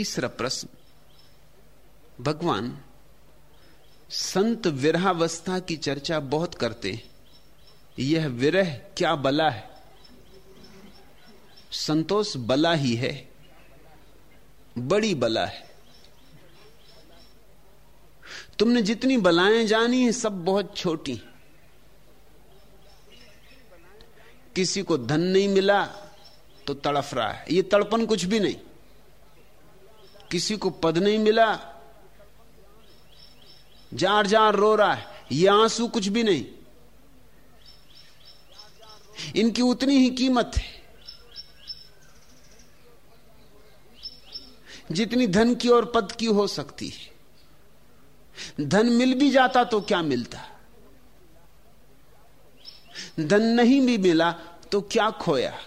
तीसरा प्रश्न, भगवान संत विरहावस्था की चर्चा बहुत करते यह विरह क्या बला है? संतोष बला ही है, बड़ी बला है। तुमने जितनी बलाएँ जानी हैं, सब बहुत छोटी। किसी को धन नहीं मिला तो तड़फ रहा है। ये तड़पन कुछ भी नहीं। किसी को पद नहीं मिला। जार जार रो रहा है। ये आँसू कुछ भी नहीं। इनकी उतनी ही कीमत है। जितनी धन की और पद की हो सकती है। धन मिल भी जाता तो क्या मिलता? धन नहीं भी मिला तो क्या खोया?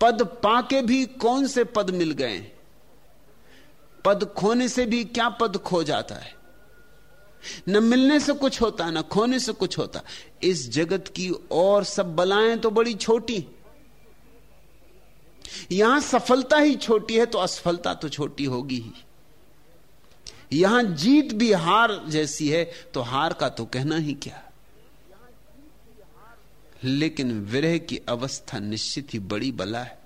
पद पाके भी कौन से पद मिल गए? पद खोने से भी क्या पद खो जाता है? न मिलने से कुछ होता, न खोने से कुछ होता। इस जगत की और सब बलाएँ तो बड़ी छोटी। यहाँ सफलता ही छोटी है तो असफलता तो छोटी होगी ही। यहाँ जीत भी हार जैसी है तो हार का तो कहना ही क्या? लेकिन विरह की अवस्था निश्चित ही बड़ी बला है।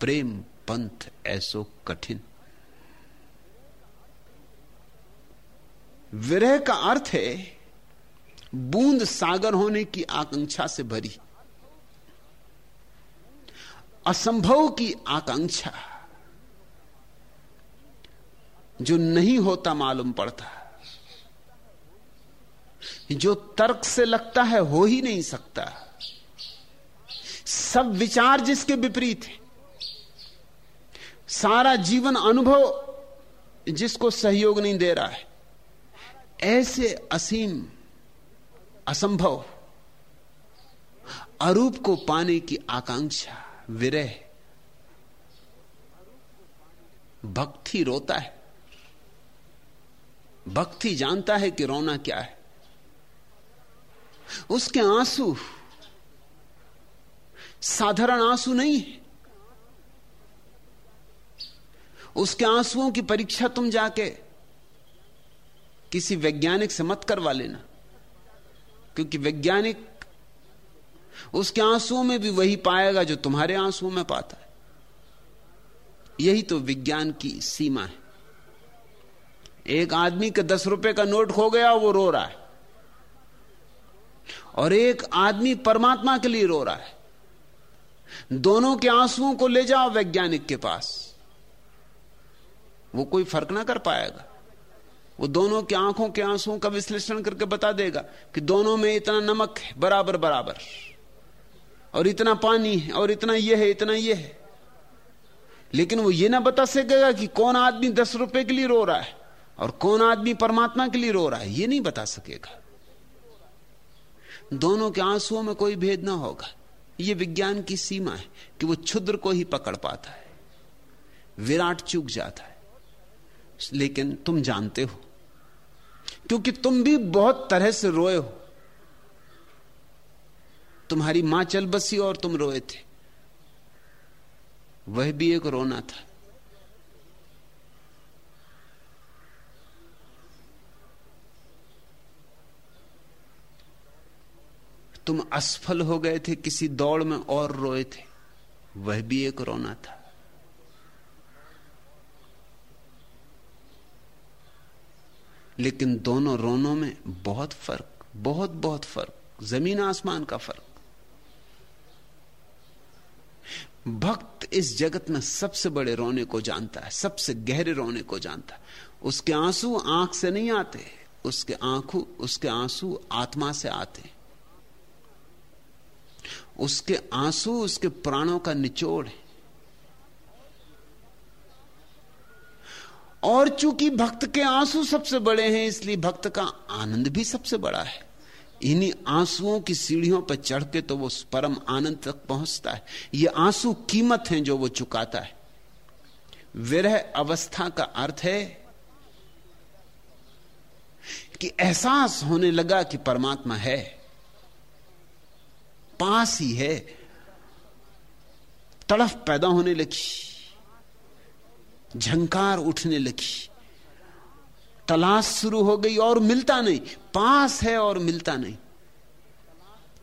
प्रेम पंथ ऐसो कठिन। विरह का अर्थ है, बूंद सागर होने की आकांक्षा से भरी। असंभव की आकांक्षा जो नहीं होता मालूम पड़ता, जो तर्क से लगता है हो ही नहीं सकता। सब विचार जिसके विपरीत है सारा जीवन अनुभव जिसको सहयोग नहीं दे रहा है। ऐसे असीम असंभव अरूप को पाने की आकांक्षा, विरह, भक्ति रोता है। भक्ति जानता है कि रोना क्या है। उसके आँसू, साधारण आँसू नहीं है। उसके आंसुओं की परीक्षा तुम जाके किसी वैज्ञानिक से मत करवा लेना। क्योंकि वैज्ञानिक उसके आंसुओं में भी वही पाएगा जो तुम्हारे आंसुओं में पाता है। यही तो विज्ञान की सीमा है। एक आदमी के दस रुपए का नोट खो गया, वो रो रहा है। और एक आदमी परमात्मा के लिए रो रहा है। दोनों के आंसुओं को ले जाओ वैज्ञानिक के पास। वो कोई फ़र्क ना कर पाएगा। वो दोनों की आँखों के आंसुओं का विश्लेषण करके बता देगा कि दोनों में इतना नमक है, बराबर बराबर। और इतना पानी है, और इतना यह है, इतना यह है। लेकिन वो ये ना बता सकेगा कि कौन आदमी दस रुपए के लिए रो रहा है और कौन आदमी परमात्मा के लिए रो रहा है, ये नहीं बता सकेगा। दोनों के आंसुओं में कोई भेद ना होगा। ये विज्ञान की सीमा है कि वो क्षुद्र को ही पकड़ पाता है। विराट चूक जाता है। लेकिन तुम जानते हो। क्योंकि तुम भी बहुत तरह से रोए हो। तुम्हारी माँ चल बसी और तुम रोए थे। वह भी एक रोना था। तुम असफल हो गए थे, किसी दौड़ में और रोए थे। वह भी एक रोना था। लेकिन दोनों रोनों में बहुत फ़र्क, बहुत बहुत फ़र्क। ज़मीन आसमान का फ़र्क। भक्त इस जगत में सबसे बड़े रोने को जानता है, सबसे गहरे रोने को जानता है। उसके आँसू आँख से नहीं आते, उसके आँखों, उसके आँसू आत्मा से आते। उसके आँसू उसके प्राणों का निचोड़ है। और चूँकि भक्त के आँसू सबसे बड़े हैं, इसलिए भक्त का आनंद भी सबसे बड़ा है। इन्हीं आंसुओं की सीढ़ियों पर चढ़ के तो वो परम आनंद तक पहुँचता है। ये आँसू कीमत हैं जो वो चुकाता है। विरह अवस्था का अर्थ है कि एहसास होने लगा कि परमात्मा है। पास ही है। तड़फ पैदा होने लगी। झंकार उठने लगी। तलाश शुरू हो गई और मिलता नहीं। पास है और मिलता नहीं।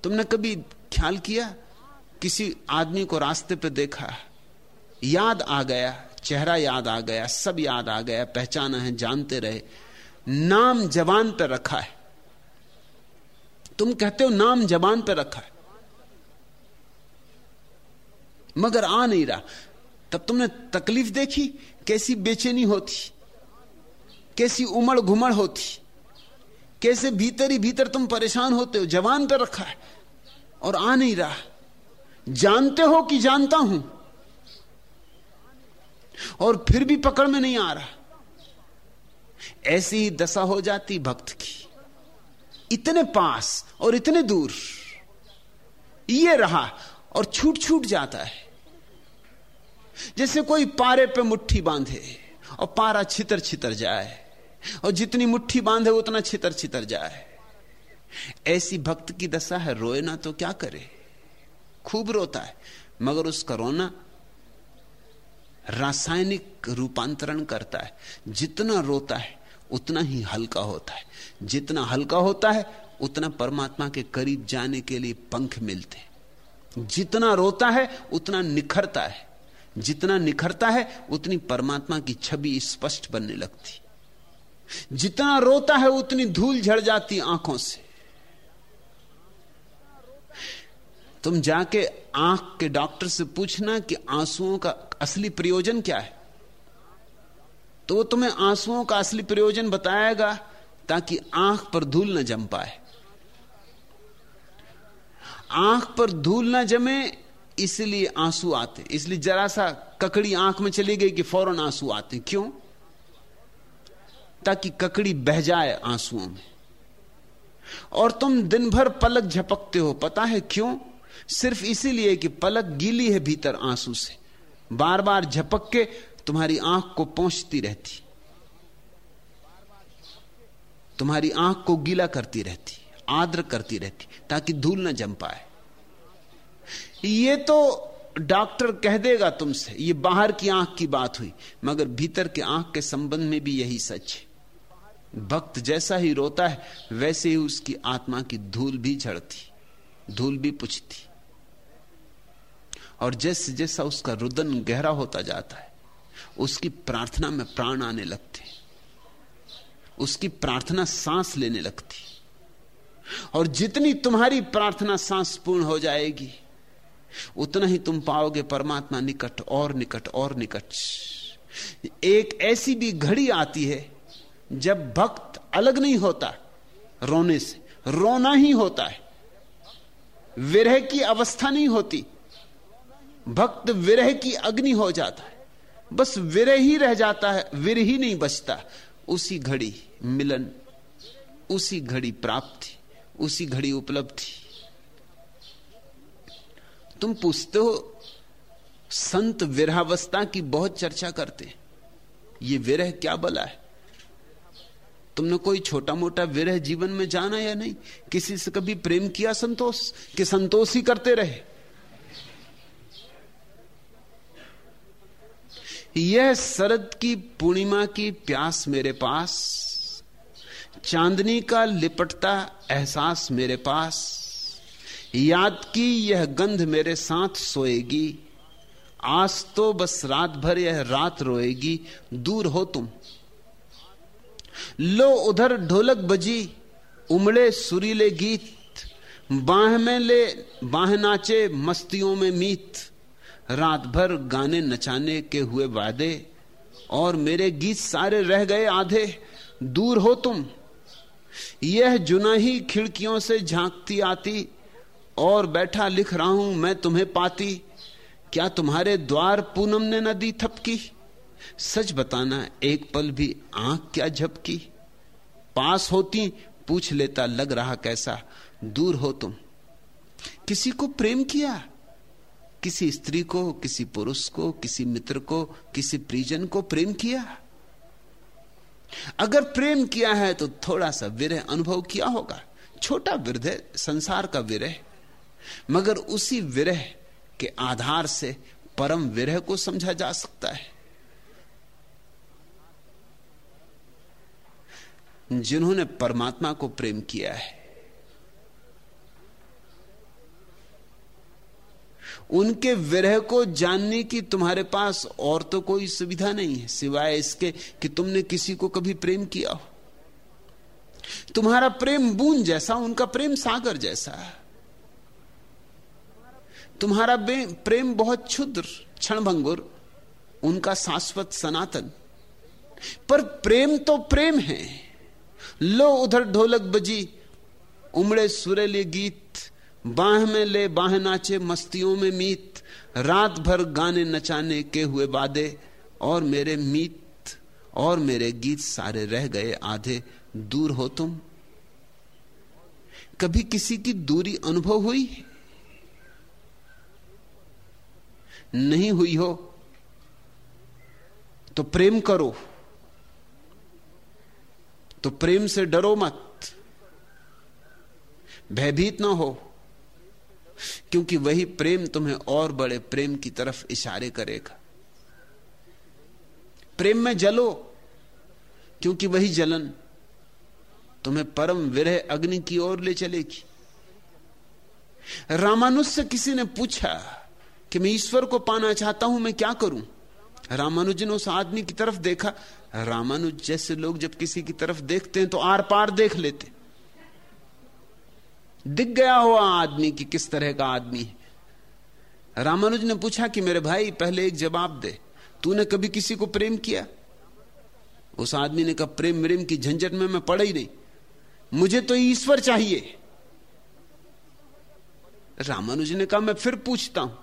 तुमने कभी ख्याल किया? किसी आदमी को रास्ते पे देखा? याद आ गया, चेहरा याद आ गया, सब याद आ गया, पहचाना है, जानते रहे। नाम जबान पर रखा है। तुम कहते हो नाम जबान पर रखा है। मगर आ नहीं रहा। तब तुमने तकलीफ़ देखी? कैसी बेचैनी होती? कैसी उमड़ घुमड़ होती? कैसे भीतर ही भीतर तुम परेशान होते हो? जवान पर रखा है और आ नहीं रहा। जानते हो कि जानता हूँ। और फिर भी पकड़ में नहीं आ रहा। ऐसी ही दशा हो जाती भक्त की। इतने पास और इतने दूर। ये रहा और छूट छूट जाता है। जैसे कोई पारे पे मुट्ठी बांधे और पारा छितर छितर जाए और जितनी मुट्ठी बांधे उतना छितर छितर जाए। ऐसी भक्त की दशा है रोए ना तो क्या करे? खूब रोता है, मगर उसका रोना रासायनिक रूपांतरण करता है। जितना रोता है, उतना ही हल्का होता है। जितना हल्का होता है, उतना परमात्मा के करीब जाने के लिए पंख मिलते जितना रोता है, उतना निखरता है। जितना निखरता है, उतनी परमात्मा की छवि स्पष्ट बनने लगती। जितना रोता है, उतनी धूल झड़ जाती आँखों से। तुम जाके आँख के डॉक्टर से पूछना कि आंसुओं का असली प्रयोजन क्या है। तो वो तुम्हें आंसुओं का असली प्रयोजन बताएगा, ताकि आँख पर धूल न जम पाए। आँख पर धूल न जमे इसलिए आँसू आते इसलिए जरा सा ककड़ी आँख में चली गई कि फ़ौरन आँसू आते क्यों? ताकि ककड़ी बह जाए आंसुओं में। और तुम दिन भर पलक झपकते हो, पता है क्यों? सिर्फ़ इसीलिए कि पलक गीली है भीतर आँसू से। बार बार झपक के तुम्हारी आँख को पहुँचती रहती। तुम्हारी आँख को गीला करती रहती आद्र करती रहती, ताकि धूल ना जम पाए। ये तो डॉक्टर कह देगा तुमसे, ये बाहर की आँख की बात हुई, मगर भीतर के आँख के संबंध में भी यही सच है। भक्त जैसा ही रोता है, वैसे ही उसकी आत्मा की धूल भी झड़ती, धूल भी पुछती। और जैसे जैसा उसका रुदन गहरा होता जाता है, उसकी प्रार्थना में प्राण आने लगते उसकी प्रार्थना सांस लेने लगती और जितनी तुम्हारी प्रार्थना सांस पूर्ण हो जाएगी उतना ही तुम पाओगे परमात्मा निकट और निकट और निकट। एक ऐसी भी घड़ी आती है, जब भक्त अलग नहीं होता, रोने से। रोना ही होता है। विरह की अवस्था नहीं होती। भक्त विरह की अग्नि हो जाता है। बस विरह ही रह जाता है विर ही नहीं बचता। उसी घड़ी मिलन, उसी घड़ी प्राप्ति, उसी घड़ी उपलब्धि। तुम पूछते हो, संत विरहावस्था की बहुत चर्चा करते ये विरह क्या बला है? तुमने कोई छोटा मोटा विरह जीवन में जाना या नहीं? किसी से कभी प्रेम किया संतोष? कि संतोष ही करते रहे? यह शरद की पूर्णिमा की प्यास मेरे पास, चांदनी का लिपटता एहसास मेरे पास याद की यह गंध मेरे साथ सोएगी। आज तो बस रात भर यह रात रोएगी। दूर हो तुम। लो उधर ढोलक बजी, उमड़े सुरीले गीत। बाह में ले, बाह नाचे, मस्तियों में मीत। रात भर गाने नचाने के हुए वादे, और मेरे गीत सारे रह गए आधे। दूर हो तुम। यह जुना ही खिड़कियों से झांकती आती और बैठा लिख रहा हूँ, मैं तुम्हें पाती। क्या तुम्हारे द्वार पूनम ने न दी थपकी? सच बताना, एक पल भी आँख क्या झपकी? पास होती, पूछ लेता, लग रहा कैसा? दूर हो तुम। किसी को प्रेम किया? किसी स्त्री को, किसी पुरुष को, किसी मित्र को, किसी परिजन को प्रेम किया? अगर प्रेम किया है तो थोड़ा सा विरह अनुभव किया होगा। छोटा विरह, संसार का विरह। मगर उसी विरह के आधार से परम विरह को समझा जा सकता है। जिन्होंने परमात्मा को प्रेम किया है, उनके विरह को जानने की तुम्हारे पास और तो कोई सुविधा नहीं है, सिवाय इसके कि तुमने किसी को कभी प्रेम किया हो। तुम्हारा प्रेम बूंद जैसा, उनका प्रेम सागर जैसा है। तुम्हारा प्रेम बहुत क्षुद्र, क्षणभंगुर, उनका शाश्वत सनातन। पर प्रेम तो प्रेम है। लो उधर ढोलक बजी, उमड़े सुरेले गीत, बाह में ले बाह नाचे, मस्तियों में मीत, रात भर गाने नचाने के हुए वादे, और मेरे मीत, और मेरे गीत सारे रह गए आधे। दूर हो तुम। कभी किसी की दूरी अनुभव हुई? नहीं हुई हो तो प्रेम करो। तो प्रेम से डरो मत। भयभीत ना हो, क्योंकि वही प्रेम तुम्हें और बड़े प्रेम की तरफ़ इशारे करेगा। प्रेम में जलो, क्योंकि वही जलन तुम्हें परम विरह अग्नि की ओर ले चलेगी। रामानुज से किसी ने पूछा कि मैं ईश्वर को पाना चाहता हूँ, मैं क्या करूँ? रामानुज ने उस आदमी की तरफ़ देखा। रामानुज जैसे लोग जब किसी की तरफ़ देखते हैं तो आर पार देख लेते। दिख गया हुआ आदमी की किस तरह का आदमी है। रामानुज ने पूछा कि मेरे भाई, पहले एक जवाब दे। तूने कभी किसी को प्रेम किया? उस आदमी ने कहा, प्रेम प्रेम की झंझट में मैं पड़ा ही नहीं। मुझे तो ईश्वर चाहिए। रामानुज ने कहा, मैं फिर पूछता हूँ।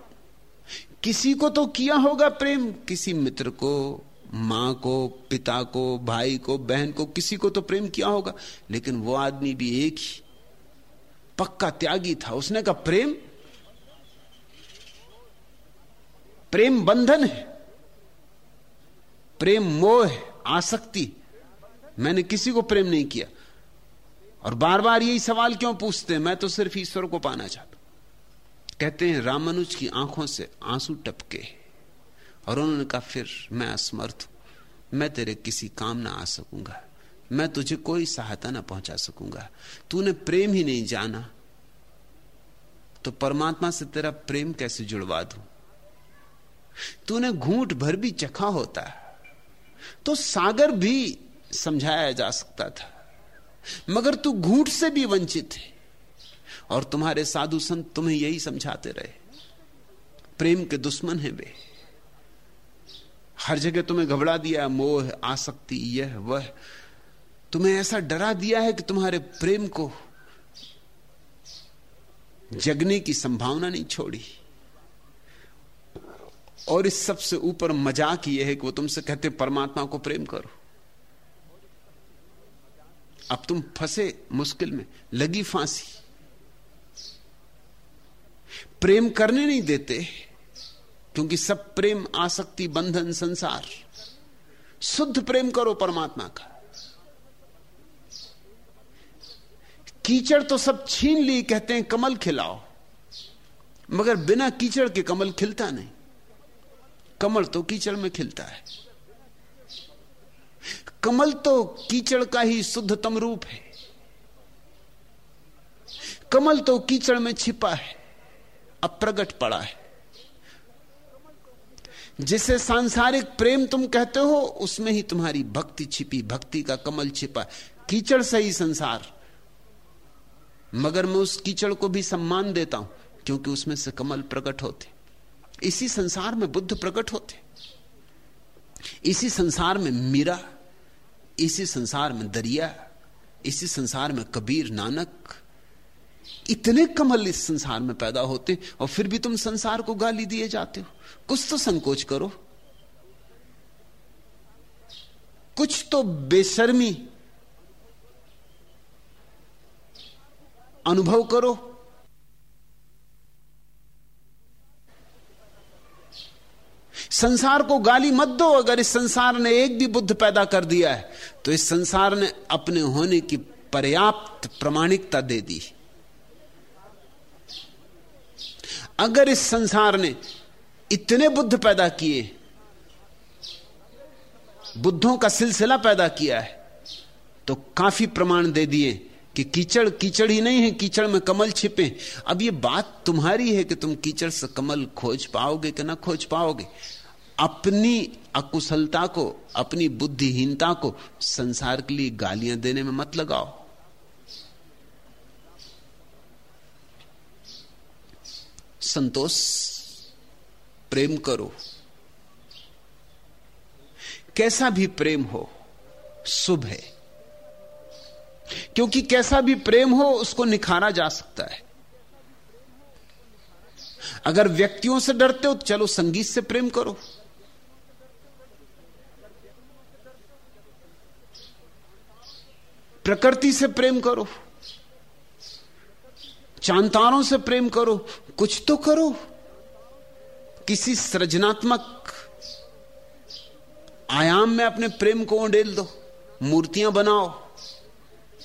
किसी को तो किया होगा प्रेम। किसी मित्र को, माँ को, पिता को, भाई को, बहन को किसी को तो प्रेम किया होगा। लेकिन वो आदमी भी एक ही। पक्का त्यागी था। उसने कहा, प्रेम प्रेम बंधन है। प्रेम मोह है, आसक्ति मैंने किसी को प्रेम नहीं किया। और बार बार यही सवाल क्यों पूछते हैं? मैं तो सिर्फ़ ईश्वर को पाना चाहता कहते हैं, रामानुज की आँखों से आँसू टपके और उन्होंने कहा, फिर मैं असमर्थ हूँ। मैं तेरे किसी काम ना आ सकूँगा। मैं तुझे कोई सहायता ना पहुँचा सकूँगा। तूने प्रेम ही नहीं जाना। तो परमात्मा से तेरा प्रेम कैसे जुड़वा दू? तूने घूंट भर भी चखा होता। तो सागर भी समझाया जा सकता था। मगर तू घूंट से भी वंचित है। और तुम्हारे साधु संत तुम्हें यही समझाते रहे। प्रेम के दुश्मन है वे। हर जगह तुम्हें घबरा दिया, मोह, आसक्ति, यह, वह। तुम्हें ऐसा डरा दिया है कि तुम्हारे प्रेम को जगने की संभावना नहीं छोड़ी। और इस सबसे ऊपर मज़ाक यह है कि वो तुमसे कहते, परमात्मा को प्रेम करो। अब तुम फंसे मुश्किल में, लगी फांसी। प्रेम करने नहीं देते, क्योंकि सब प्रेम, आसक्ति, बंधन, संसार। शुद्ध प्रेम करो परमात्मा का। कीचड़ तो सब छीन ली, कहते हैं, कमल खिलाओ। मगर बिना कीचड़ के कमल खिलता नहीं। कमल तो कीचड़ में खिलता है। कमल तो कीचड़ का ही शुद्धतम रूप है। कमल तो कीचड़ में छिपा है। अप्रगट पड़ा है। जिसे सांसारिक प्रेम तुम कहते हो, उसमें ही तुम्हारी भक्ति छिपी, भक्ति का कमल छिपा। कीचड़ से ही संसार। मगर मैं उस कीचड़ को भी सम्मान देता हूँ, क्योंकि उसमें से कमल प्रकट होते। इसी संसार में बुद्ध प्रकट होते। इसी संसार में मीरा, इसी संसार में दरिया, इसी संसार में कबीर नानक इतने कमल इस संसार में पैदा होते और फिर भी तुम संसार को गाली दिए जाते हो। कुछ तो संकोच करो। कुछ तो बेशर्मी अनुभव करो। संसार को गाली मत दो। अगर इस संसार ने एक भी बुद्ध पैदा कर दिया है तो इस संसार ने अपने होने की पर्याप्त प्रमाणिकता दे दी। अगर इस संसार ने इतने बुद्ध पैदा किए, बुद्धों का सिलसिला पैदा किया है तो काफ़ी प्रमाण दे दिए कि कीचड़ कीचड़ ही नहीं है, कीचड़ में कमल छिपे अब ये बात तुम्हारी है कि तुम कीचड़ से कमल खोज पाओगे कि ना खोज पाओगे? अपनी अकुशलता को, अपनी बुद्धिहीनता को संसार के लिए गालियाँ देने में मत लगाओ। संतोष, प्रेम करो। कैसा भी प्रेम हो, शुभ है। क्योंकि कैसा भी प्रेम हो, उसको निखारा जा सकता है। अगर व्यक्तियों से डरते हो तो चलो संगीत से प्रेम करो। प्रकृति से प्रेम करो। चांतारों से प्रेम करो, कुछ तो करो। किसी सृजनात्मक आयाम में अपने प्रेम को उडेल दो, मूर्तियाँ बनाओ,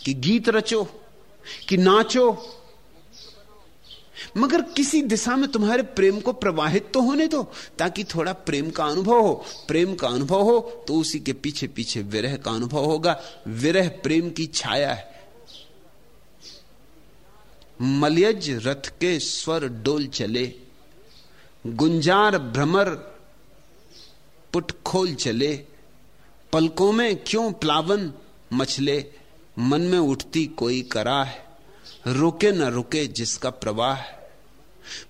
कि गीत रचो, कि नाचो। मगर किसी दिशा में तुम्हारे प्रेम को प्रवाहित तो होने दो, ताकि थोड़ा प्रेम का अनुभव हो। प्रेम का अनुभव हो तो उसी के पीछे पीछे विरह का अनुभव होगा। विरह प्रेम की छाया है। मलयज रथ के स्वर डोल चले, गुंजार भ्रमर पुट खोल चले, पलकों में क्यों प्लावन मछले मन में उठती कोई करा है रुके न रुके जिसका प्रवाह।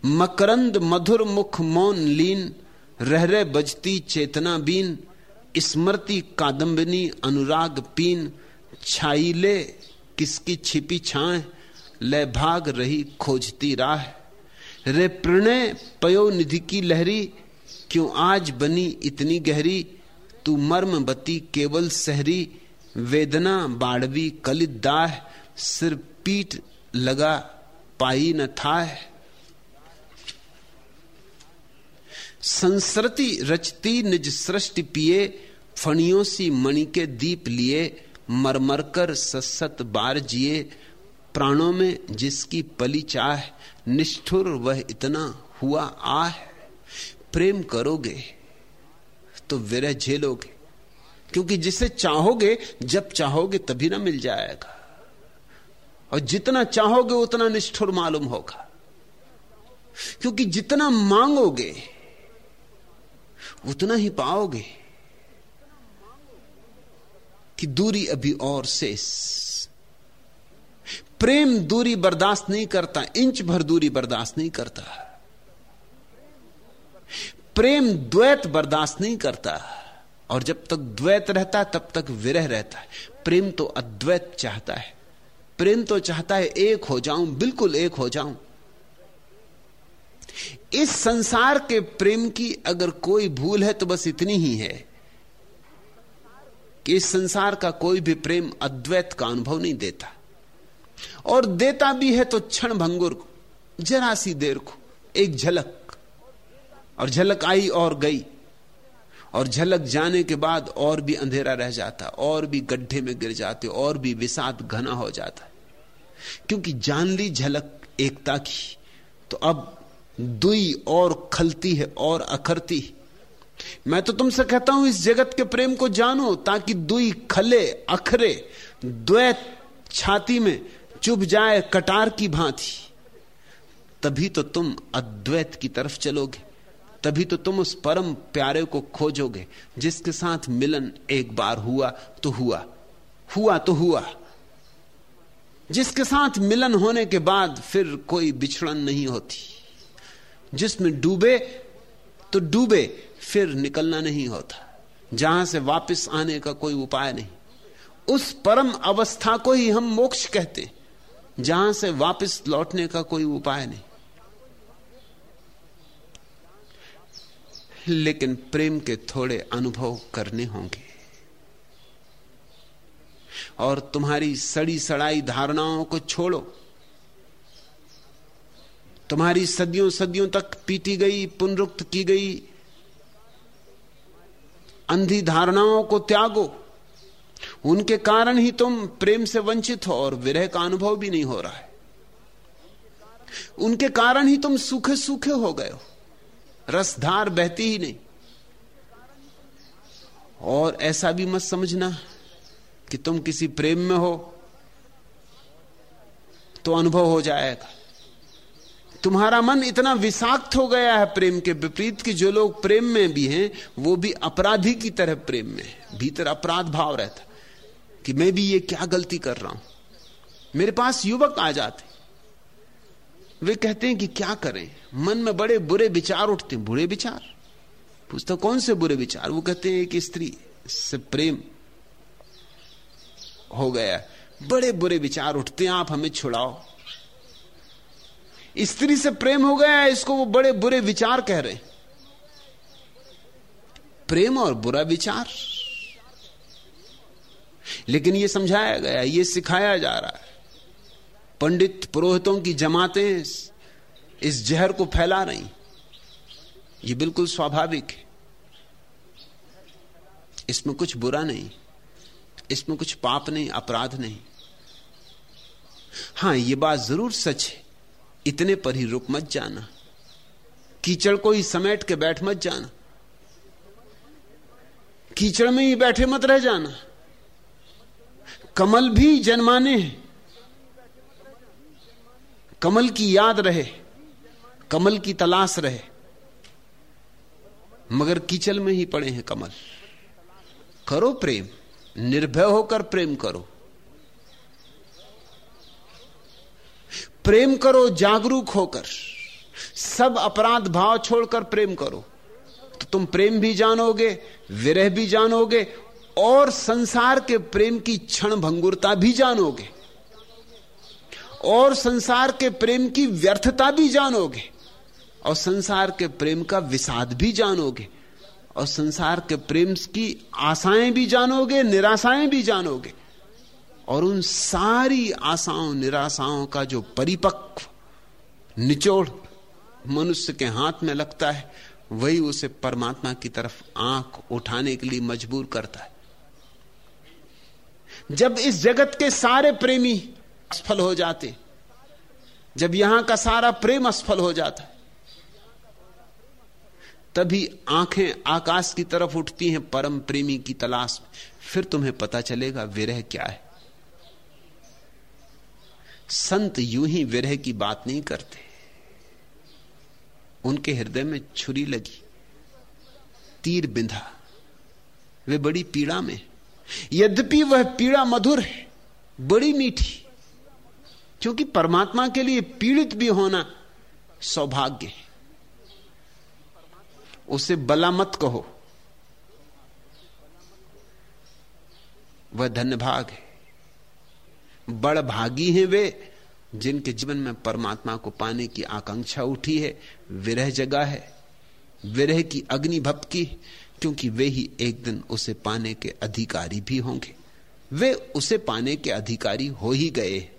मकरंद मधुर मुख मौन लीन, रह रहे बजती चेतना बीन, स्मृति कादम्बिनी अनुराग पीन छाईले किसकी छिपी छाए। ले भाग रही खोजती राह। रे प्रणय, पयो निधि की लहरी, क्यों आज बनी इतनी गहरी? तू मर्म बती केवल सहरी, वेदना बाड़वी कलित दाह। सिर पीट लगा पाई न था संस्कृति रचती निज सृष्टि पिए, फणियों सी मणि के दीप लिए, मरमर कर सत्सत बार जिए। प्राणों में जिसकी पली चाह निष्ठुर वह इतना हुआ आह। प्रेम करोगे तो विरह झेलोगे, क्योंकि जिसे चाहोगे, जब चाहोगे तभी ना मिल जाएगा। और जितना चाहोगे, उतना निष्ठुर मालूम होगा। क्योंकि जितना मांगोगे, उतना ही पाओगे कि दूरी अभी और शेष प्रेम दूरी बर्दाश्त नहीं करता, इंच भर दूरी बर्दाश्त नहीं करता। प्रेम द्वैत बर्दाश्त नहीं करता, और जब तक द्वैत रहता है, तब तक विरह रहता है। प्रेम तो अद्वैत चाहता है। प्रेम तो चाहता है, एक हो जाऊँ, बिल्कुल एक हो जाऊँ। इस संसार के प्रेम की अगर कोई भूल है तो बस इतनी ही है कि इस संसार का कोई भी प्रेम अद्वैत का अनुभव नहीं देता। और देता भी है तो क्षण भंगुर को, जरा सी देर को, एक झलक। और झलक आई और गई। और झलक जाने के बाद और भी अंधेरा रह जाता, और भी गड्ढे में गिर जाते, और भी विषाद घना हो जाता। क्योंकि जान ली झलक एकता की तो अब दुई और खलती है, और अखरती। मैं तो तुमसे कहता हूँ, इस जगत के प्रेम को जानो, ताकि दुई खले, अखरे, द्वैत छाती में चुभ जाए कटार की भांति। तभी तो तुम अद्वैत की तरफ़ चलोगे। तभी तो तुम उस परम प्यारे को खोजोगे, जिसके साथ मिलन एक बार हुआ तो हुआ हुआ तो हुआ। जिसके साथ मिलन होने के बाद फिर कोई बिछड़न नहीं होती। जिसमें डूबे तो डूबे, फिर निकलना नहीं होता। जहाँ से वापस आने का कोई उपाय नहीं। उस परम अवस्था को ही हम मोक्ष कहते जहाँ से वापस लौटने का कोई उपाय नहीं। लेकिन प्रेम के थोड़े अनुभव करने होंगे। और तुम्हारी सड़ी सड़ाई धारणाओं को छोड़ो। तुम्हारी सदियों सदियों तक पीटी गई, पुनरुक्त की गई अंधी धारणाओं को त्यागो। उनके कारण ही तुम प्रेम से वंचित हो और विरह का अनुभव भी नहीं हो रहा है। उनके कारण ही तुम सूखे सूखे हो गए हो। रसधार बहती ही नहीं। और ऐसा भी मत समझना कि तुम किसी प्रेम में हो तो अनुभव हो जाएगा। तुम्हारा मन इतना विषाक्त हो गया है प्रेम के विपरीत कि जो लोग प्रेम में भी हैं, वो भी अपराधी की तरह प्रेम में भीतर अपराध भाव रहता। कि मैं भी ये क्या गलती कर रहा हूँ? मेरे पास युवक आ जाते। वे कहते हैं कि क्या करें? मन में बड़े बुरे विचार उठते हैं। बुरे विचार? पूछता कौन से बुरे विचार? वो कहते हैं कि स्त्री से प्रेम हो गया। बड़े बुरे विचार उठते हैं, आप हमें छुड़ाओ। स्त्री से प्रेम हो गया इसको वो बड़े बुरे विचार कह रहे प्रेम और बुरा विचार? लेकिन ये समझाया गया ये सिखाया जा रहा है। पंडित पुरोहितों की जमातें इस जहर को फैला रही। ये बिल्कुल स्वाभाविक है। इसमें कुछ बुरा नहीं, इसमें कुछ पाप नहीं, अपराध नहीं। हाँ यह बात ज़रूर सच है। इतने पर ही रुक मत जाना। कीचड़ को ही समेट के बैठ मत जाना। कीचड़ में ही बैठे मत रह जाना। कमल भी जन्माने हैं। कमल की याद रहे, कमल की तलाश रहे। मगर कीचल में ही पड़े हैं कमल। करो प्रेम, निर्भय होकर प्रेम करो। प्रेम करो, जागरूक होकर। सब अपराध भाव छोड़कर प्रेम करो। तो तुम प्रेम भी जानोगे, विरह भी जानोगे और संसार के प्रेम की क्षण भंगुरता भी जानोगे। और संसार के प्रेम की व्यर्थता भी जानोगे। और संसार के प्रेम का विषाद भी जानोगे। और संसार के प्रेम की आशाएँ भी जानोगे, निराशाएँ भी जानोगे। और उन सारी आशाओं, निराशाओं का जो परिपक्व, निचोड़ मनुष्य के हाथ में लगता है, वही उसे परमात्मा की तरफ़ आँख उठाने के लिए मजबूर करता है। जब इस जगत के सारे प्रेमी असफल हो जाते, जब यहाँ का सारा प्रेम असफल हो जाता, तभी आँखें आकाश की तरफ़ उठती हैं परम प्रेमी की तलाश में। फिर तुम्हें पता चलेगा विरह क्या है। संत यूँ ही विरह की बात नहीं करते। उनके हृदय में छुरी लगी, तीर बिंधा। वे बड़ी पीड़ा में यद्यपि वह पीड़ा मधुर है, बड़ी मीठी, क्योंकि परमात्मा के लिए पीड़ित भी होना सौभाग्य है। उसे बला मत कहो। वह धन्य भाग है। बड़ भागी हैं वे, जिनके जीवन में परमात्मा को पाने की आकांक्षा उठी है। विरह जगा है। विरह की अग्नि भपकी क्योंकि वे ही एक दिन उसे पाने के अधिकारी भी होंगे। वे उसे पाने के अधिकारी हो ही गए।